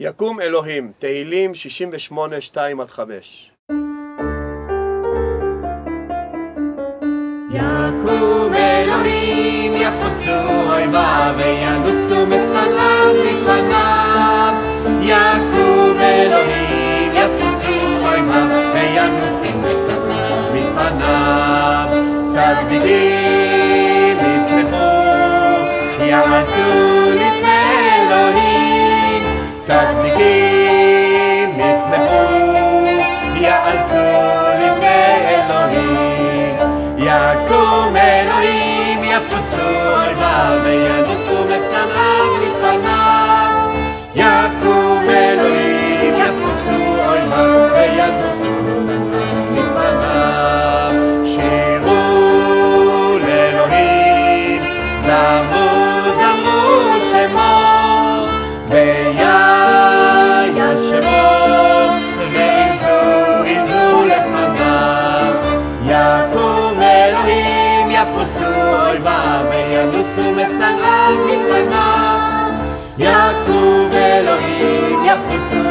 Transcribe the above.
יקום אלוהים, תהילים 68, 2 עד 5. יקום אלוהים יפוצו אויביו וינוסו משכליו מפניו יקום אלוהים יפוצו אויביו וינוסו משכליו מפניו צדיקים ישמחו יעצו צדיקים ישמחו יעצו לפני אלוהים. יקום אלוהים יפוצו אויביו וינוסו יפוצו אויביו וינוסו מסרב מפניו יקום אלוהים יפוצו